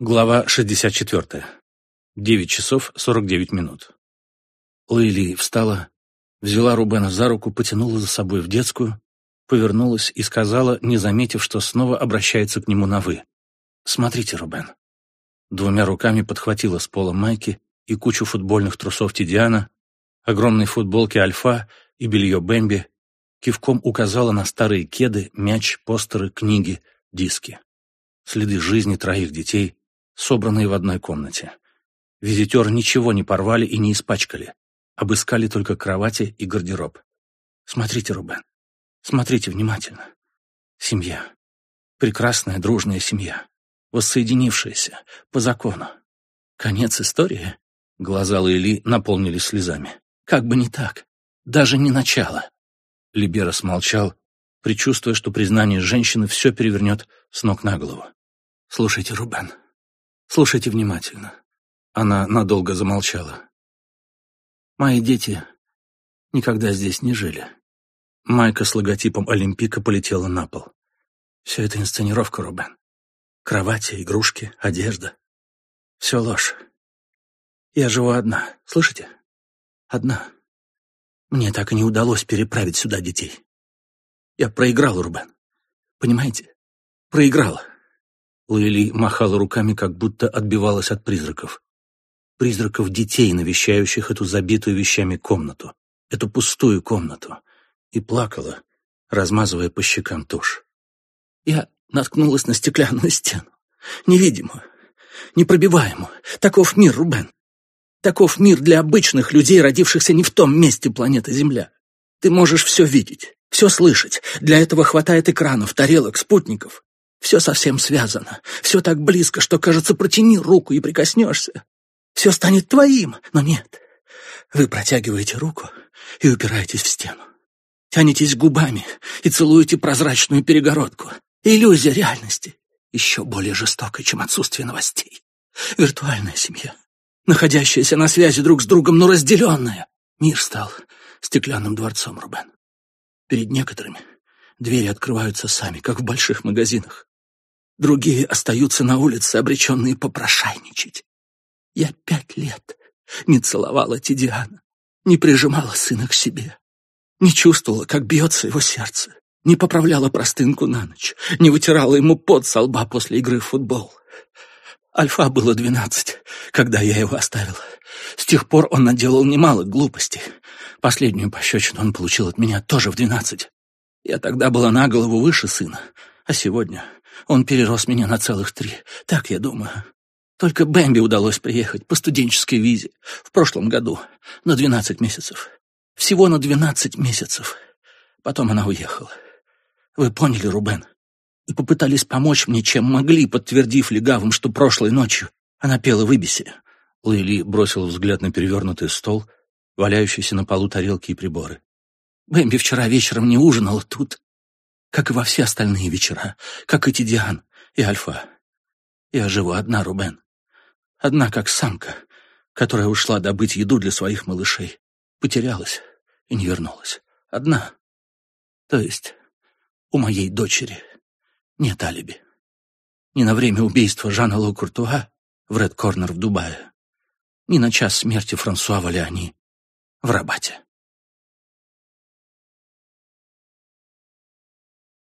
Глава 64. 9 часов 49 минут. Лейли встала, взяла Рубена за руку, потянула за собой в детскую, повернулась и сказала, не заметив, что снова обращается к нему на «вы». «Смотрите, Рубен». Двумя руками подхватила с пола майки и кучу футбольных трусов Тидиана, огромной футболки Альфа и белье Бэмби, кивком указала на старые кеды, мяч, постеры, книги, диски. Следы жизни троих детей, собранные в одной комнате. Визитеры ничего не порвали и не испачкали. Обыскали только кровати и гардероб. Смотрите, Рубен, смотрите внимательно. Семья. Прекрасная дружная семья. Воссоединившаяся, по закону. Конец истории? Глаза Лейли наполнились слезами. Как бы не так. Даже не начало. Либера смолчал, предчувствуя, что признание женщины все перевернет с ног на голову. «Слушайте, Рубен, Слушайте внимательно. Она надолго замолчала. Мои дети никогда здесь не жили. Майка с логотипом Олимпика полетела на пол. Все это инсценировка, Рубен. Кровати, игрушки, одежда. Все ложь. Я живу одна, слышите? Одна. Мне так и не удалось переправить сюда детей. Я проиграл, Рубен. Понимаете? Проиграл. Луэли махала руками, как будто отбивалась от призраков. Призраков детей, навещающих эту забитую вещами комнату, эту пустую комнату, и плакала, размазывая по щекам тушь. Я наткнулась на стеклянную стену, невидимую, непробиваемую. Таков мир, Рубен. Таков мир для обычных людей, родившихся не в том месте планеты Земля. Ты можешь все видеть, все слышать. Для этого хватает экранов, тарелок, спутников. Все совсем связано, все так близко, что, кажется, протяни руку и прикоснешься. Все станет твоим, но нет. Вы протягиваете руку и упираетесь в стену. Тянетесь губами и целуете прозрачную перегородку. Иллюзия реальности еще более жестокая, чем отсутствие новостей. Виртуальная семья, находящаяся на связи друг с другом, но разделенная. Мир стал стеклянным дворцом, Рубен. Перед некоторыми двери открываются сами, как в больших магазинах. Другие остаются на улице, обреченные попрошайничать. Я пять лет не целовала Тидиана, не прижимала сына к себе, не чувствовала, как бьется его сердце, не поправляла простынку на ночь, не вытирала ему пот со лба после игры в футбол. Альфа было двенадцать, когда я его оставила. С тех пор он наделал немало глупостей. Последнюю пощечину он получил от меня тоже в двенадцать. Я тогда была на голову выше сына, а сегодня он перерос меня на целых три, так я думаю. Только Бэмби удалось приехать по студенческой визе в прошлом году на двенадцать месяцев. Всего на двенадцать месяцев. Потом она уехала. Вы поняли, Рубен? И попытались помочь мне, чем могли, подтвердив легавым, что прошлой ночью она пела в Ибисе. Лейли бросил взгляд на перевернутый стол, валяющийся на полу тарелки и приборы. Бэмби вчера вечером не ужинала тут как и во все остальные вечера, как и Тидиан и Альфа. Я живу одна, Рубен. Одна, как самка, которая ушла добыть еду для своих малышей, потерялась и не вернулась. Одна. То есть у моей дочери нет алиби. Ни на время убийства Жана Ло Куртуа в Ред Корнер в Дубае, ни на час смерти Франсуа Валяни в Рабате.